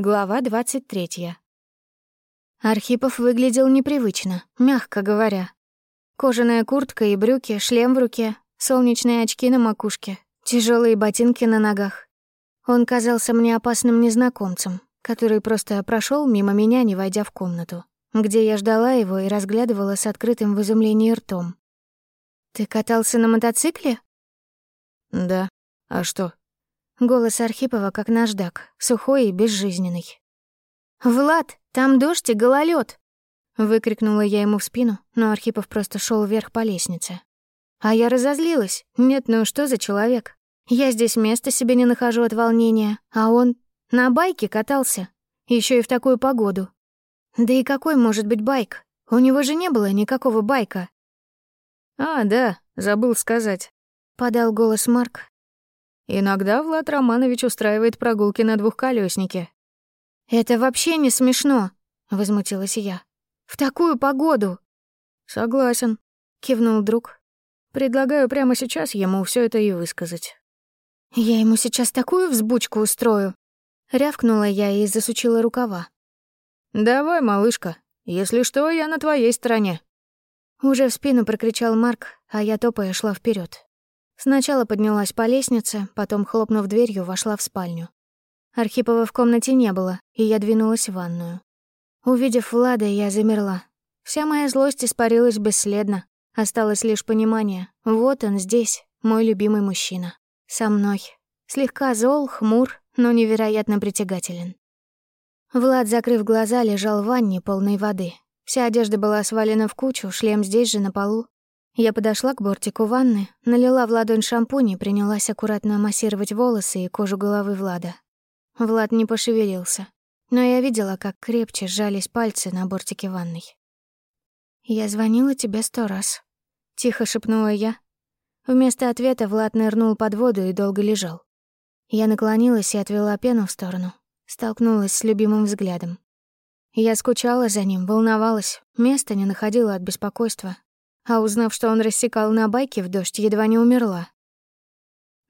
Глава 23. Архипов выглядел непривычно, мягко говоря. Кожаная куртка и брюки, шлем в руке, солнечные очки на макушке, тяжелые ботинки на ногах. Он казался мне опасным незнакомцем, который просто прошел мимо меня, не войдя в комнату, где я ждала его и разглядывала с открытым в изумлении ртом. «Ты катался на мотоцикле?» «Да. А что?» Голос Архипова как наждак, сухой и безжизненный. «Влад, там дождь и гололед! Выкрикнула я ему в спину, но Архипов просто шел вверх по лестнице. А я разозлилась. Нет, ну что за человек? Я здесь места себе не нахожу от волнения, а он на байке катался. еще и в такую погоду. Да и какой может быть байк? У него же не было никакого байка. «А, да, забыл сказать», — подал голос Марк, Иногда Влад Романович устраивает прогулки на двухколёснике. «Это вообще не смешно», — возмутилась я. «В такую погоду». «Согласен», — кивнул друг. «Предлагаю прямо сейчас ему все это и высказать». «Я ему сейчас такую взбучку устрою», — рявкнула я и засучила рукава. «Давай, малышка, если что, я на твоей стороне». Уже в спину прокричал Марк, а я топая шла вперед. Сначала поднялась по лестнице, потом, хлопнув дверью, вошла в спальню. Архипова в комнате не было, и я двинулась в ванную. Увидев Влада, я замерла. Вся моя злость испарилась бесследно. Осталось лишь понимание. Вот он здесь, мой любимый мужчина. Со мной. Слегка зол, хмур, но невероятно притягателен. Влад, закрыв глаза, лежал в ванне полной воды. Вся одежда была свалена в кучу, шлем здесь же на полу, я подошла к бортику ванны, налила в ладонь шампунь и принялась аккуратно массировать волосы и кожу головы Влада. Влад не пошевелился, но я видела, как крепче сжались пальцы на бортике ванной. «Я звонила тебе сто раз», — тихо шепнула я. Вместо ответа Влад нырнул под воду и долго лежал. Я наклонилась и отвела пену в сторону, столкнулась с любимым взглядом. Я скучала за ним, волновалась, места не находила от беспокойства, а узнав, что он рассекал на байке в дождь, едва не умерла.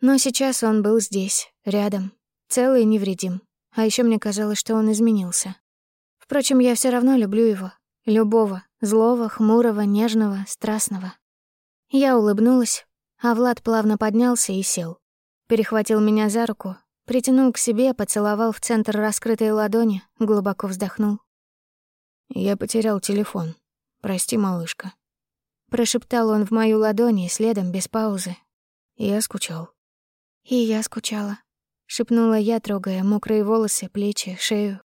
Но сейчас он был здесь, рядом, целый и невредим. А еще мне казалось, что он изменился. Впрочем, я все равно люблю его. Любого, злого, хмурого, нежного, страстного. Я улыбнулась, а Влад плавно поднялся и сел. Перехватил меня за руку, притянул к себе, поцеловал в центр раскрытой ладони, глубоко вздохнул. «Я потерял телефон. Прости, малышка». Прошептал он в мою ладонь и следом, без паузы. Я скучал. И я скучала. Шепнула я, трогая мокрые волосы, плечи, шею.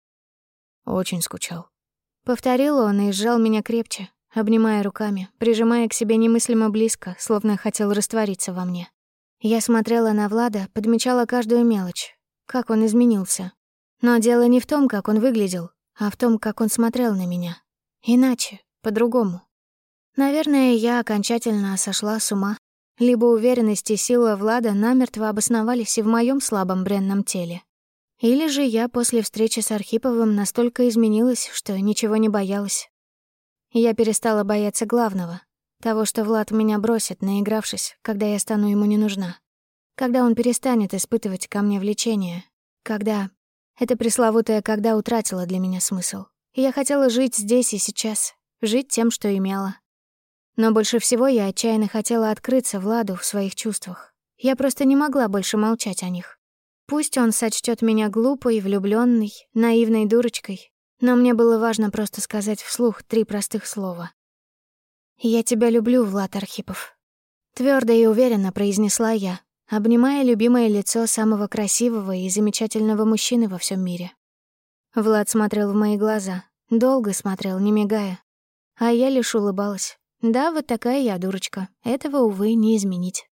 Очень скучал. Повторил он и сжал меня крепче, обнимая руками, прижимая к себе немыслимо близко, словно хотел раствориться во мне. Я смотрела на Влада, подмечала каждую мелочь, как он изменился. Но дело не в том, как он выглядел, а в том, как он смотрел на меня. Иначе, по-другому. Наверное, я окончательно сошла с ума. Либо уверенность и сила Влада намертво обосновались и в моем слабом бренном теле. Или же я после встречи с Архиповым настолько изменилась, что ничего не боялась. Я перестала бояться главного — того, что Влад меня бросит, наигравшись, когда я стану ему не нужна. Когда он перестанет испытывать ко мне влечение. Когда... Это пресловутое «когда» утратило для меня смысл. я хотела жить здесь и сейчас, жить тем, что имела, но больше всего я отчаянно хотела открыться Владу в своих чувствах. Я просто не могла больше молчать о них. Пусть он сочтет меня глупой, влюбленной, наивной дурочкой, но мне было важно просто сказать вслух три простых слова. «Я тебя люблю, Влад Архипов», — твердо и уверенно произнесла я, обнимая любимое лицо самого красивого и замечательного мужчины во всем мире. Влад смотрел в мои глаза, долго смотрел, не мигая, а я лишь улыбалась. Да, вот такая я дурочка. Этого, увы, не изменить.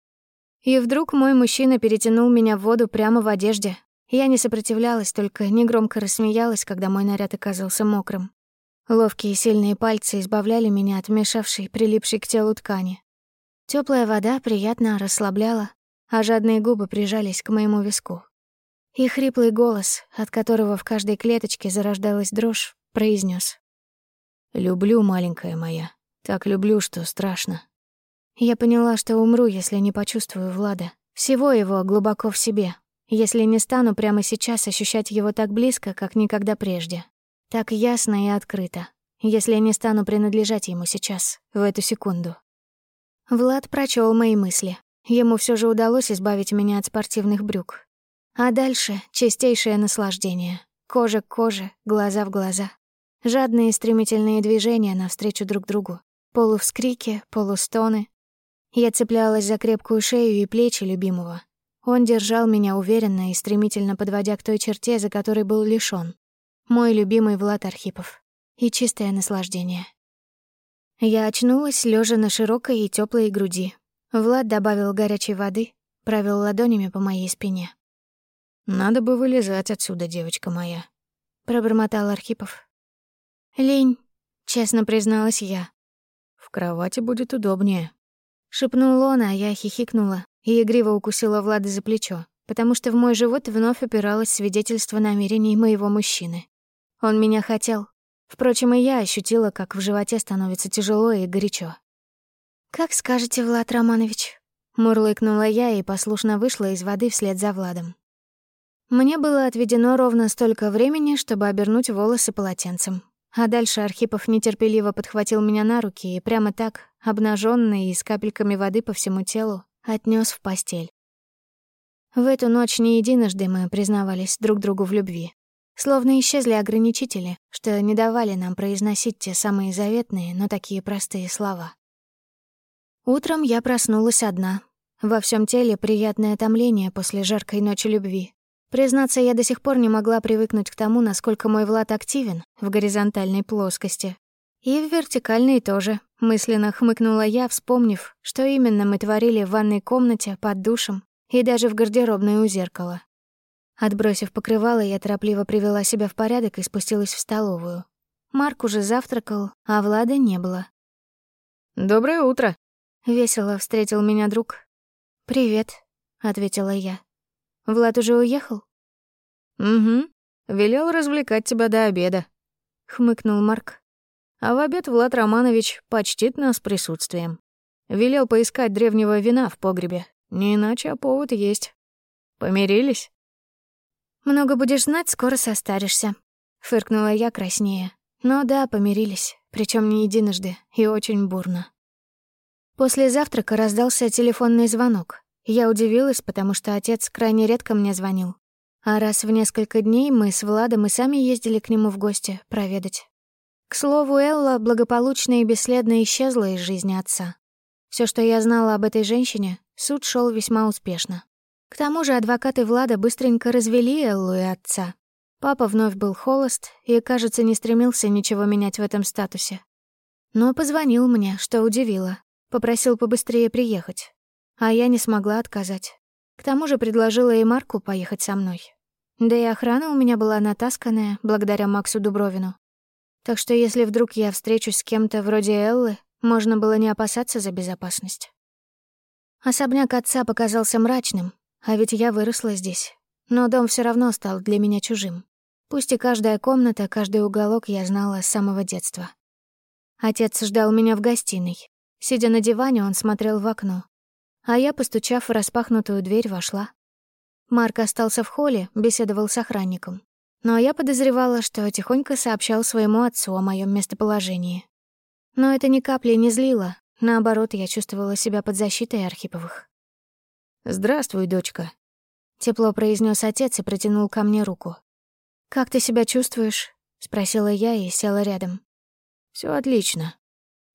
И вдруг мой мужчина перетянул меня в воду прямо в одежде. Я не сопротивлялась, только негромко рассмеялась, когда мой наряд оказался мокрым. Ловкие сильные пальцы избавляли меня от мешавшей, прилипшей к телу ткани. Теплая вода приятно расслабляла, а жадные губы прижались к моему виску. И хриплый голос, от которого в каждой клеточке зарождалась дрожь, произнес: «Люблю, маленькая моя». Так люблю, что страшно. Я поняла, что умру, если не почувствую Влада. Всего его глубоко в себе. если не стану прямо сейчас ощущать его так близко, как никогда прежде. Так ясно и открыто, если не стану принадлежать ему сейчас, в эту секунду. Влад прочел мои мысли. Ему все же удалось избавить меня от спортивных брюк. А дальше — чистейшее наслаждение. Кожа к коже, глаза в глаза. Жадные стремительные движения навстречу друг другу. Полувскрики, полустоны. Я цеплялась за крепкую шею и плечи любимого. Он держал меня уверенно и стремительно подводя к той черте, за которой был лишён. Мой любимый Влад Архипов. И чистое наслаждение. Я очнулась, лежа на широкой и теплой груди. Влад добавил горячей воды, провел ладонями по моей спине. «Надо бы вылезать отсюда, девочка моя», — пробормотал Архипов. «Лень», — честно призналась я. «В кровати будет удобнее», — шепнул он, а я хихикнула и игриво укусила Влада за плечо, потому что в мой живот вновь опиралось свидетельство намерений моего мужчины. Он меня хотел. Впрочем, и я ощутила, как в животе становится тяжело и горячо. «Как скажете, Влад Романович», — мурлыкнула я и послушно вышла из воды вслед за Владом. Мне было отведено ровно столько времени, чтобы обернуть волосы полотенцем, а дальше Архипов нетерпеливо подхватил меня на руки и прямо так, обнажённый и с капельками воды по всему телу, отнёс в постель. В эту ночь не единожды мы признавались друг другу в любви. Словно исчезли ограничители, что не давали нам произносить те самые заветные, но такие простые слова. Утром я проснулась одна. Во всем теле приятное томление после жаркой ночи любви, Признаться, я до сих пор не могла привыкнуть к тому, насколько мой Влад активен в горизонтальной плоскости. И в вертикальной тоже, мысленно хмыкнула я, вспомнив, что именно мы творили в ванной комнате, под душем и даже в гардеробной у зеркала. Отбросив покрывало, я торопливо привела себя в порядок и спустилась в столовую. Марк уже завтракал, а Влада не было. «Доброе утро», — весело встретил меня друг. «Привет», — ответила я. Влад уже уехал? Угу. Велел развлекать тебя до обеда, хмыкнул Марк. А в обед Влад Романович почтит нас присутствием. Велел поискать древнего вина в погребе. Не иначе, а повод есть. Помирились? Много будешь знать, скоро состаришься, фыркнула я краснее. Но да, помирились, причем не единожды и очень бурно. После завтрака раздался телефонный звонок. Я удивилась, потому что отец крайне редко мне звонил. А раз в несколько дней мы с Владом и сами ездили к нему в гости проведать. К слову, Элла благополучно и бесследно исчезла из жизни отца. Все, что я знала об этой женщине, суд шел весьма успешно. К тому же адвокаты Влада быстренько развели Эллу и отца. Папа вновь был холост и, кажется, не стремился ничего менять в этом статусе. Но позвонил мне, что удивило. Попросил побыстрее приехать а я не смогла отказать. К тому же предложила и Марку поехать со мной. Да и охрана у меня была натасканная, благодаря Максу Дубровину. Так что если вдруг я встречусь с кем-то вроде Эллы, можно было не опасаться за безопасность. Особняк отца показался мрачным, а ведь я выросла здесь. Но дом все равно стал для меня чужим. Пусть и каждая комната, каждый уголок я знала с самого детства. Отец ждал меня в гостиной. Сидя на диване, он смотрел в окно, а я, постучав в распахнутую дверь, вошла. Марк остался в холле, беседовал с охранником. Но я подозревала, что тихонько сообщал своему отцу о моем местоположении. Но это ни капли не злило, наоборот, я чувствовала себя под защитой Архиповых. «Здравствуй, дочка», — тепло произнес отец и протянул ко мне руку. «Как ты себя чувствуешь?» — спросила я и села рядом. Все отлично»,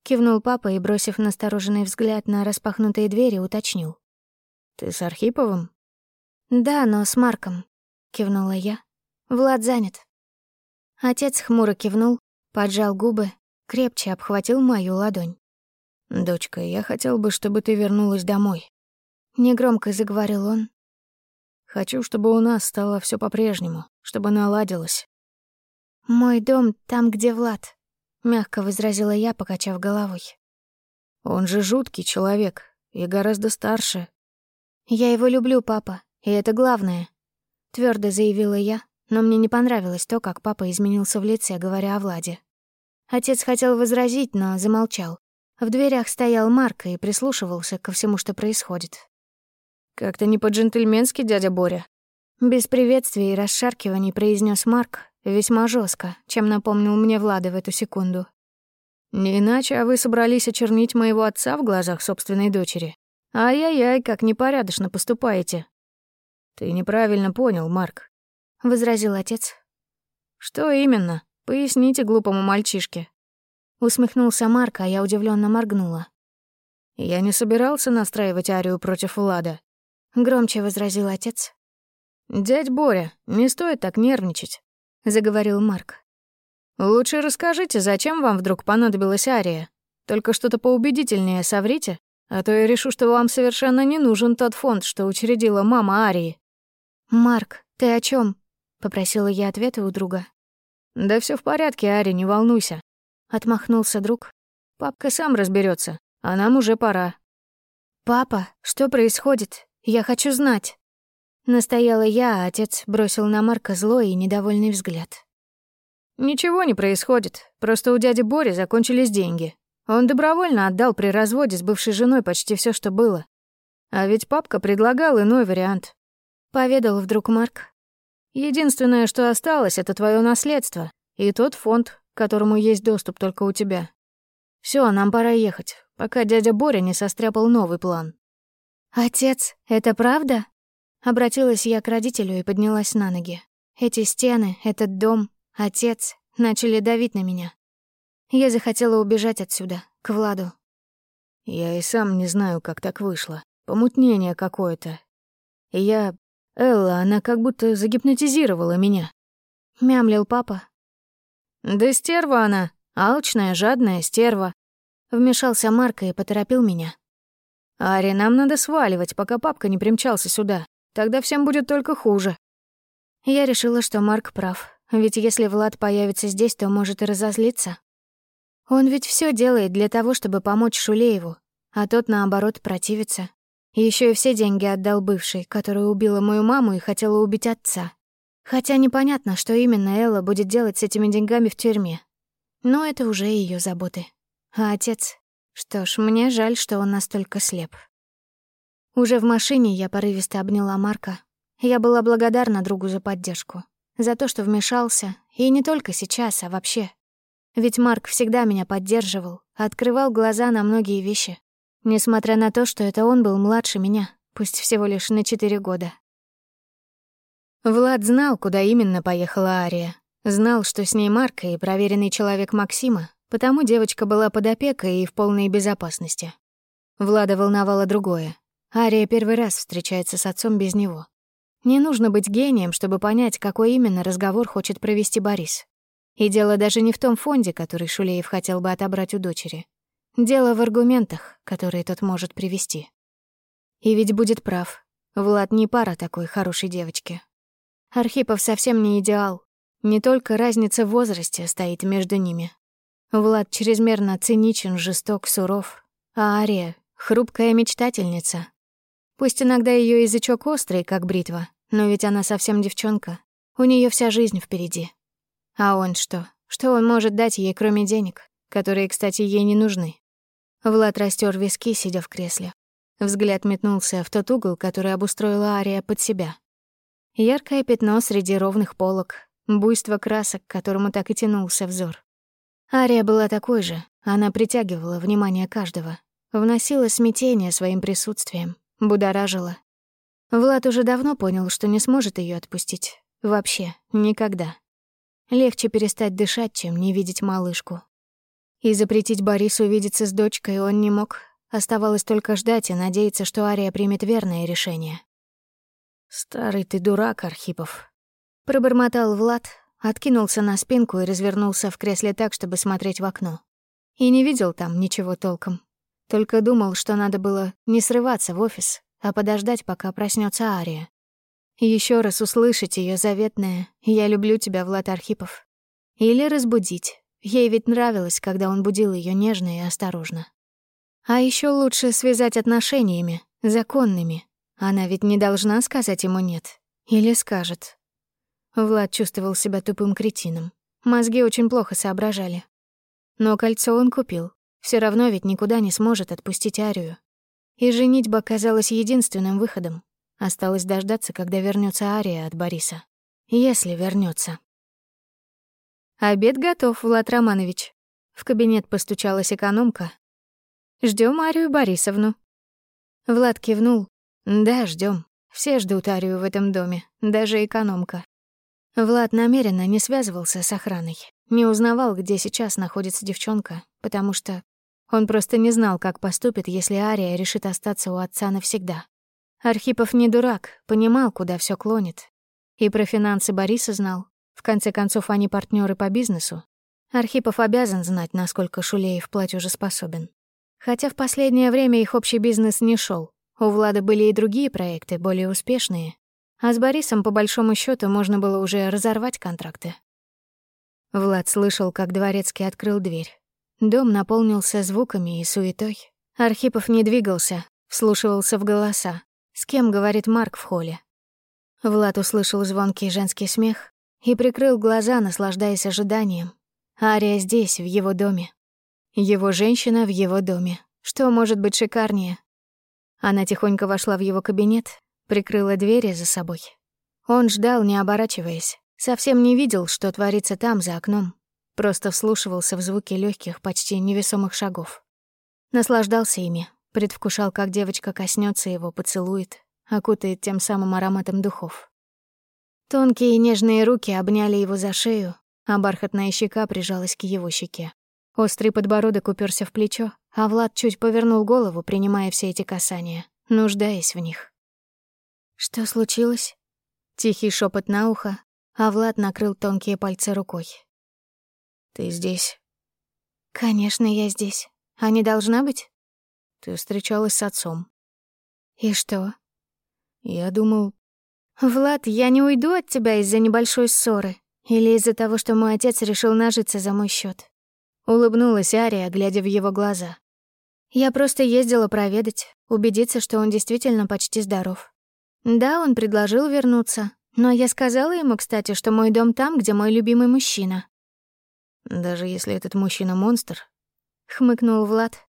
Кивнул папа и, бросив настороженный взгляд на распахнутые двери, уточнил. «Ты с Архиповым?» «Да, но с Марком», — кивнула я. «Влад занят». Отец хмуро кивнул, поджал губы, крепче обхватил мою ладонь. «Дочка, я хотел бы, чтобы ты вернулась домой», — негромко заговорил он. «Хочу, чтобы у нас стало все по-прежнему, чтобы наладилось». «Мой дом там, где Влад», — мягко возразила я, покачав головой. «Он же жуткий человек и гораздо старше». «Я его люблю, папа, и это главное», — твердо заявила я, но мне не понравилось то, как папа изменился в лице, говоря о Владе. Отец хотел возразить, но замолчал. В дверях стоял Марк и прислушивался ко всему, что происходит. «Как-то не по-джентльменски, дядя Боря», Без приветствия и расшаркиваний произнес Марк весьма жестко, чем напомнил мне Влада в эту секунду. «Не иначе, а вы собрались очернить моего отца в глазах собственной дочери. Ай-яй-яй, как непорядочно поступаете». «Ты неправильно понял, Марк», — возразил отец. «Что именно? Поясните глупому мальчишке». Усмехнулся Марк, а я удивленно моргнула. «Я не собирался настраивать Арию против Влада», — громче возразил отец. «Дядь Боря, не стоит так нервничать», — заговорил Марк. «Лучше расскажите, зачем вам вдруг понадобилась Ария? Только что-то поубедительнее соврите, а то я решу, что вам совершенно не нужен тот фонд, что учредила мама Арии». «Марк, ты о чем? попросила я ответа у друга. «Да все в порядке, Ари, не волнуйся», — отмахнулся друг. «Папка сам разберется, а нам уже пора». «Папа, что происходит? Я хочу знать». Настояла я, а отец бросил на Марка злой и недовольный взгляд. «Ничего не происходит, просто у дяди Бори закончились деньги. Он добровольно отдал при разводе с бывшей женой почти все, что было. А ведь папка предлагал иной вариант». Поведал вдруг Марк. «Единственное, что осталось, это твое наследство и тот фонд, к которому есть доступ только у тебя. Все, нам пора ехать, пока дядя Боря не состряпал новый план». «Отец, это правда?» Обратилась я к родителю и поднялась на ноги. Эти стены, этот дом, отец начали давить на меня. Я захотела убежать отсюда, к Владу. Я и сам не знаю, как так вышло. Помутнение какое-то. Я... Элла, она как будто загипнотизировала меня. Мямлил папа. Да стерва она, алчная, жадная стерва. Вмешался Марко и поторопил меня. «Ари, нам надо сваливать, пока папка не примчался сюда. Тогда всем будет только хуже. Я решила, что Марк прав. Ведь если Влад появится здесь, то может и разозлиться. Он ведь все делает для того, чтобы помочь Шулееву, а тот, наоборот, противится. Еще и все деньги отдал бывшей, которая убила мою маму и хотела убить отца. Хотя непонятно, что именно Элла будет делать с этими деньгами в тюрьме. Но это уже ее заботы. А отец? Что ж, мне жаль, что он настолько слеп. Уже в машине я порывисто обняла Марка. Я была благодарна другу за поддержку, за то, что вмешался, и не только сейчас, а вообще. Ведь Марк всегда меня поддерживал, открывал глаза на многие вещи, несмотря на то, что это он был младше меня, пусть всего лишь на четыре года. Влад знал, куда именно поехала Ария. Знал, что с ней Марка и проверенный человек Максима, потому девочка была под опекой и в полной безопасности. Влада волновало другое. Ария первый раз встречается с отцом без него. Не нужно быть гением, чтобы понять, какой именно разговор хочет провести Борис. И дело даже не в том фонде, который Шулеев хотел бы отобрать у дочери. Дело в аргументах, которые тот может привести. И ведь будет прав. Влад не пара такой хорошей девочки. Архипов совсем не идеал. Не только разница в возрасте стоит между ними. Влад чрезмерно циничен, жесток, суров. А Ария — хрупкая мечтательница, Пусть иногда ее язычок острый, как бритва, но ведь она совсем девчонка. У нее вся жизнь впереди. А он что? Что он может дать ей, кроме денег, которые, кстати, ей не нужны? Влад растер виски, сидя в кресле. Взгляд метнулся в тот угол, который обустроила Ария под себя. Яркое пятно среди ровных полок, буйство красок, к которому так и тянулся взор. Ария была такой же, она притягивала внимание каждого, вносила смятение своим присутствием, будоражила. Влад уже давно понял, что не сможет ее отпустить. Вообще, никогда. Легче перестать дышать, чем не видеть малышку. И запретить Борису видеться с дочкой он не мог. Оставалось только ждать и надеяться, что Ария примет верное решение. «Старый ты дурак, Архипов», — пробормотал Влад, откинулся на спинку и развернулся в кресле так, чтобы смотреть в окно. И не видел там ничего толком. Только думал, что надо было не срываться в офис, а подождать, пока проснется Ария. Еще раз услышать ее заветное «Я люблю тебя, Влад Архипов». Или разбудить. Ей ведь нравилось, когда он будил ее нежно и осторожно. А еще лучше связать отношениями, законными. Она ведь не должна сказать ему «нет». Или скажет. Влад чувствовал себя тупым кретином. Мозги очень плохо соображали. Но кольцо он купил, все равно ведь никуда не сможет отпустить Арию. И женитьба казалась единственным выходом. Осталось дождаться, когда вернется Ария от Бориса. Если вернется. «Обед готов, Влад Романович». В кабинет постучалась экономка. Ждем Арию Борисовну». Влад кивнул. «Да, ждем. Все ждут Арию в этом доме, даже экономка». Влад намеренно не связывался с охраной, не узнавал, где сейчас находится девчонка, потому что он просто не знал, как поступит, если Ария решит остаться у отца навсегда. Архипов не дурак, понимал, куда все клонит. И про финансы Бориса знал, в конце концов, они партнеры по бизнесу. Архипов обязан знать, насколько Шулеев платежеспособен. Хотя в последнее время их общий бизнес не шел. У Влада были и другие проекты, более успешные. А с Борисом, по большому счету, можно было уже разорвать контракты. Влад слышал, как Дворецкий открыл дверь. Дом наполнился звуками и суетой. Архипов не двигался, вслушивался в голоса. С кем говорит Марк в холле? Влад услышал звонкий женский смех, и прикрыл глаза, наслаждаясь ожиданием. Ария здесь, в его доме. Его женщина в его доме. Что может быть шикарнее? Она тихонько вошла в его кабинет, прикрыла двери за собой. Он ждал, не оборачиваясь, совсем не видел, что творится там, за окном. Просто вслушивался в звуки легких, почти невесомых шагов. Наслаждался ими, предвкушал, как девочка коснется его, поцелует, окутает тем самым ароматом духов. Тонкие нежные руки обняли его за шею, а бархатная щека прижалась к его щеке. Острый подбородок уперся в плечо, а Влад чуть повернул голову, принимая все эти касания, нуждаясь в них. «Что случилось?» Тихий шепот на ухо, а Влад накрыл тонкие пальцы рукой. «Ты здесь?» «Конечно, я здесь. А не должна быть?» «Ты встречалась с отцом». «И что?» «Я думал, «Влад, я не уйду от тебя из-за небольшой ссоры или из-за того, что мой отец решил нажиться за мой счет. Улыбнулась Ария, глядя в его глаза. «Я просто ездила проведать, убедиться, что он действительно почти здоров. Да, он предложил вернуться, но я сказала ему, кстати, что мой дом там, где мой любимый мужчина». «Даже если этот мужчина монстр?» — хмыкнул Влад.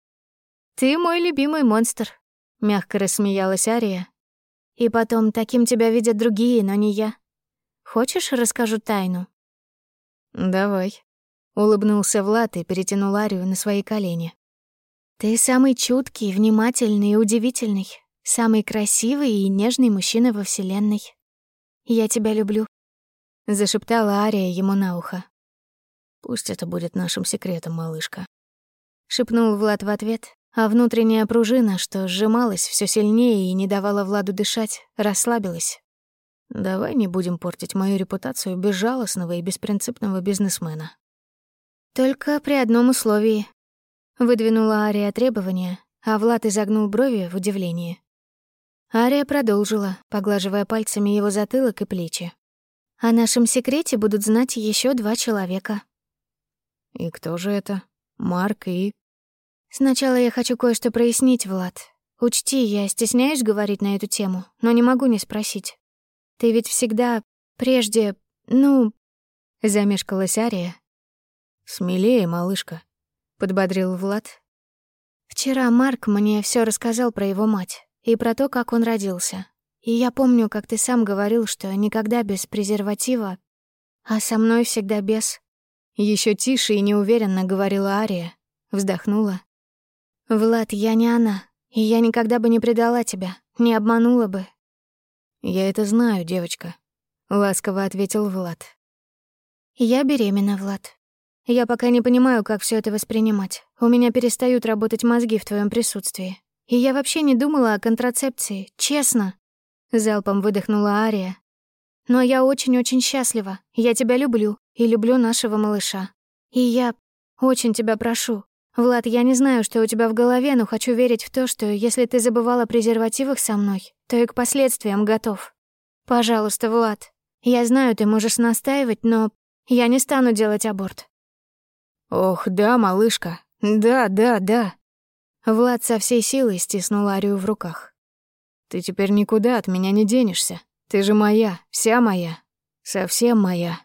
«Ты мой любимый монстр», — мягко рассмеялась Ария, и потом, таким тебя видят другие, но не я. Хочешь, расскажу тайну?» «Давай», — улыбнулся Влад и перетянул Арию на свои колени. «Ты самый чуткий, внимательный и удивительный, самый красивый и нежный мужчина во Вселенной. Я тебя люблю», — зашептала Ария ему на ухо. «Пусть это будет нашим секретом, малышка», — шепнул Влад в ответ, а внутренняя пружина, что сжималась все сильнее и не давала Владу дышать, расслабилась. Давай не будем портить мою репутацию безжалостного и беспринципного бизнесмена. Только при одном условии. Выдвинула Ария требования, а Влад изогнул брови в удивлении. Ария продолжила, поглаживая пальцами его затылок и плечи. О нашем секрете будут знать еще два человека. И кто же это? Марк и... Сначала я хочу кое-что прояснить, Влад. Учти, я стесняюсь говорить на эту тему, но не могу не спросить. Ты ведь всегда, прежде, ну... Замешкалась Ария. «Смелее, малышка», — подбодрил Влад. «Вчера Марк мне все рассказал про его мать и про то, как он родился. И я помню, как ты сам говорил, что никогда без презерватива, а со мной всегда без...» Еще тише и неуверенно говорила Ария, вздохнула «Влад, я не она, и я никогда бы не предала тебя, не обманула бы». «Я это знаю, девочка», — ласково ответил Влад. «Я беременна, Влад. Я пока не понимаю, как все это воспринимать. У меня перестают работать мозги в твоем присутствии. И я вообще не думала о контрацепции, честно». Залпом выдохнула Ария. «Но я очень-очень счастлива. Я тебя люблю и люблю нашего малыша. И я очень тебя прошу, «Влад, я не знаю, что у тебя в голове, но хочу верить в то, что если ты забывала о презервативах со мной, то и к последствиям готов. Пожалуйста, Влад, я знаю, ты можешь настаивать, но я не стану делать аборт». «Ох, да, малышка, да, да, да». Влад со всей силой стиснул Арию в руках. «Ты теперь никуда от меня не денешься. Ты же моя, вся моя, совсем моя».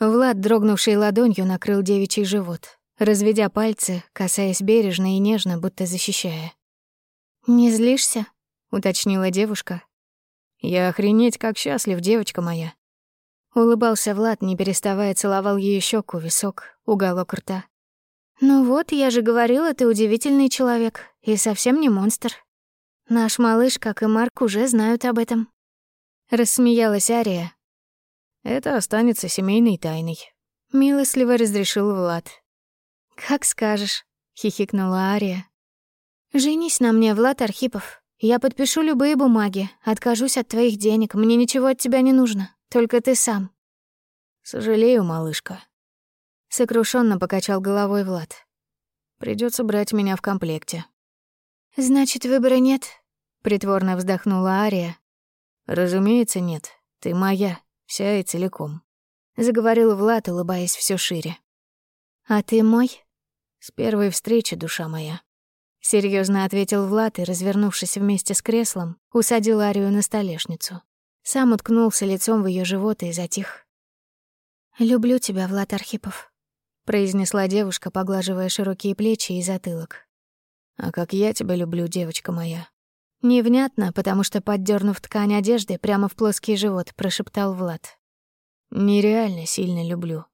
Влад, дрогнувшей ладонью, накрыл девичий живот, разведя пальцы, касаясь бережно и нежно, будто защищая. «Не злишься?» — уточнила девушка. Я охренеть как счастлив, девочка моя. Улыбался Влад, не переставая целовал ее щеку, висок, уголок рта. «Ну вот, я же говорила, ты удивительный человек и совсем не монстр. Наш малыш, как и Марк, уже знают об этом». Рассмеялась Ария. «Это останется семейной тайной», — милостливо разрешил Влад. «Как скажешь», — хихикнула Ария. «Женись на мне, Влад Архипов. Я подпишу любые бумаги, откажусь от твоих денег, мне ничего от тебя не нужно, только ты сам». «Сожалею, малышка». Сокрушенно покачал головой Влад. Придется брать меня в комплекте». «Значит, выбора нет?» — притворно вздохнула Ария. «Разумеется, нет. Ты моя, вся и целиком», — заговорил Влад, улыбаясь все шире. «А ты мой?» «С первой встречи, душа моя». Серьезно ответил Влад и, развернувшись вместе с креслом, усадил Арию на столешницу. Сам уткнулся лицом в ее живот и затих. «Люблю тебя, Влад Архипов», — произнесла девушка, поглаживая широкие плечи и затылок. «А как я тебя люблю, девочка моя». Невнятно, потому что, поддернув ткань одежды, прямо в плоский живот прошептал Влад. «Нереально сильно люблю.